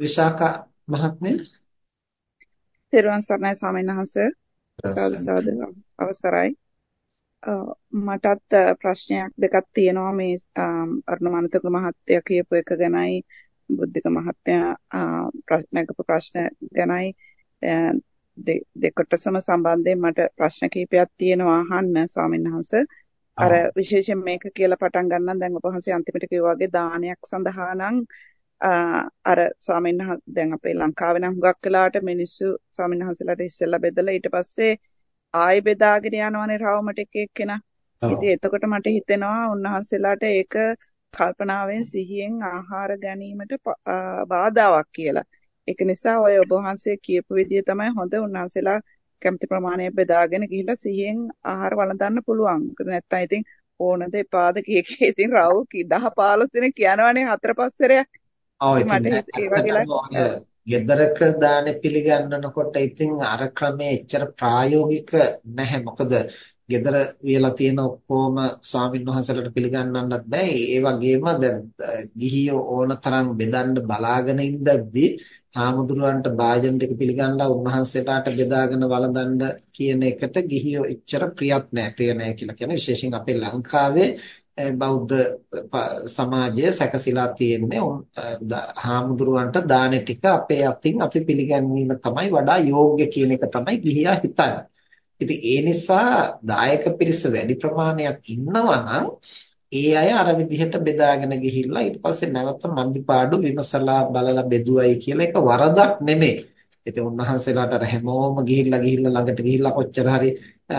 විශාඛා මහත්මිය. තෙරුවන් සරණයි ස්වාමීන් වහන්සේ. සාදු සාදු. අවසරයි. මටත් ප්‍රශ්නයක් දෙකක් තියෙනවා. මේ අරුණමනතක මහත්තයා කියපු එක ගැනයි බුද්ධික මහත්තයා ප්‍රශ්නකපු ප්‍රශ්න ගැනයි දෙකටසම සම්බන්ධයෙන් මට ප්‍රශ්න කිහිපයක් තියෙනවා අහන්න ස්වාමීන් වහන්සේ. අර විශේෂයෙන් මේක කියලා පටන් ගන්න දැන් ඔබ වහන්සේ අන්තිමට කිව්වා වගේ දානයක් සඳහා නම් අර ස්වාමීන් වහන්සේ දැන් අපේ ලංකාවේ නම් හුඟක් වෙලාවට මිනිස්සු ස්වාමීන් වහන්සේලාට ඉස්සෙල්ලා බෙදලා ඊට පස්සේ ආයෙ බෙදාගෙන යනවනේ රවුමට එක එක්කෙනා. ඉතින් එතකොට මට හිතෙනවා උන්වහන්සේලාට ඒක කල්පනාවෙන් සිහියෙන් ආහාර ගැනීමට බාධාවක් කියලා. ඒක නිසා ඔය ඔබ වහන්සේ කියපු විදිය තමයි හොඳ උන්වහන්සේලා කැමති ප්‍රමාණය බෙදාගෙන ගිහිල්ලා සිහියෙන් ආහාර වළඳන්න පුළුවන්. මොකද නැත්තම් ඉතින් ඕනද එපාද කිය කී ඉතින් රව් 10 15 දෙනෙක් යනවනේ හතර පස්සරයක්. ඔව් ඉතින් ගෙදරක දාන පිළිගන්නනකොට ඉතින් අර ක්‍රමයේ එච්චර ප්‍රායෝගික නැහැ. මොකද ගෙදර වියලා තියෙන ඔක්කොම ස්වාමින්වහන්සේලාට පිළිගන්නන්නත් බෑ ඒ වගේම දැන් ගිහියෝ ඕන තරම් බෙදන්න බලාගෙන ඉඳද්දී හාමුදුරුවන්ට භාජන ටික පිළිගන්නලා උන්වහන්සේලාට බෙදාගෙන වළඳන්න කියන එකට ගිහියෝ එච්චර ප්‍රියත් නෑ ප්‍රිය නෑ කියලා කියන විශේෂයෙන් අපේ ලංකාවේ බෞද්ධ සමාජය සැකසීලා තියෙන්නේ හාමුදුරුවන්ට දාන ටික අපේ අතින් අපි පිළිගැන්වීම තමයි වඩා යෝග්‍ය කියන එක තමයි ගිහියා හිතන්නේ. ඉතින් ඒ නිසා දායක පිරිස වැඩි ප්‍රමාණයක් ඉන්නවා නම් ඒ අය අර විදිහට බෙදාගෙන ගිහිල්ලා ඊට පස්සේ නැවත මන්දිපාඩු විමසලා බලලා බෙදුවයි කියලා ඒක වරදක් නෙමෙයි. ඉතින් උන්වහන්සේලාට අර හැමෝම ගිහිල්ලා ගිහිල්ලා ළඟට ගිහිල්ලා කොච්චර හරි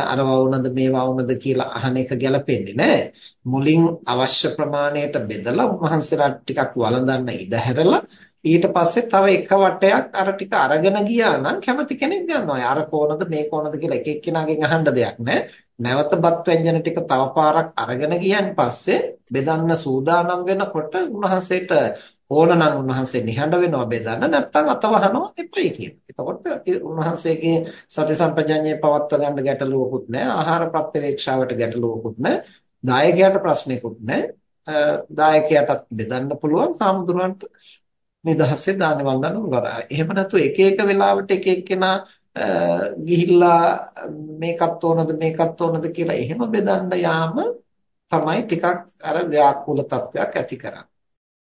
අරවා වුණද මේවා වුණද කියලා අහන එක ගැලපෙන්නේ නැහැ. මුලින් අවශ්‍ය ප්‍රමාණයට බෙදලා උන්වහන්සේලාට ටිකක් වළඳන්න ඉඩ හැරලා ඊට පස්සේ තව එක වටයක් අර ටික අරගෙන ගියා නම් කැමති කෙනෙක් ගන්නවා. අර කොනද මේ කොනද කියලා එක එක්කෙනාගෙන් අහන්න දෙයක් නැහැ. නැවත බත් ව්‍යංජන ටික තව පාරක් අරගෙන ගියන් පස්සේ බෙදන්න සූදානම් වෙනකොට උන්වහන්සේට ඕනනම් උන්වහන්සේ නිහඬ වෙනවා බෙදන්න නැත්නම් අතවහනවා එපයි කියනවා. එතකොට උන්වහන්සේගේ සති සම්පජඤ්ඤය පවත්ව ගන්න ගැටලුවකුත් නැහැ. ආහාර ප්‍රත්‍යවේක්ෂාවට ගැටලුවකුත් නැහැ. දායකයාට ප්‍රශ්නයකුත් නැහැ. දායකයාටත් බෙදන්න පුළුවන්. සාමුදුරන්ට නිදහසේ දාන වන්දන උගරා. එහෙම නැතු එක එක වෙලාවට එක එක්කෙනා ගිහිල්ලා මේකත් ඕනද මේකත් ඕනද කියලා එහෙම බෙදන්න යාම තමයි ටිකක් අර ව්‍යාකූල තත්ත්වයක් ඇති කරන්නේ.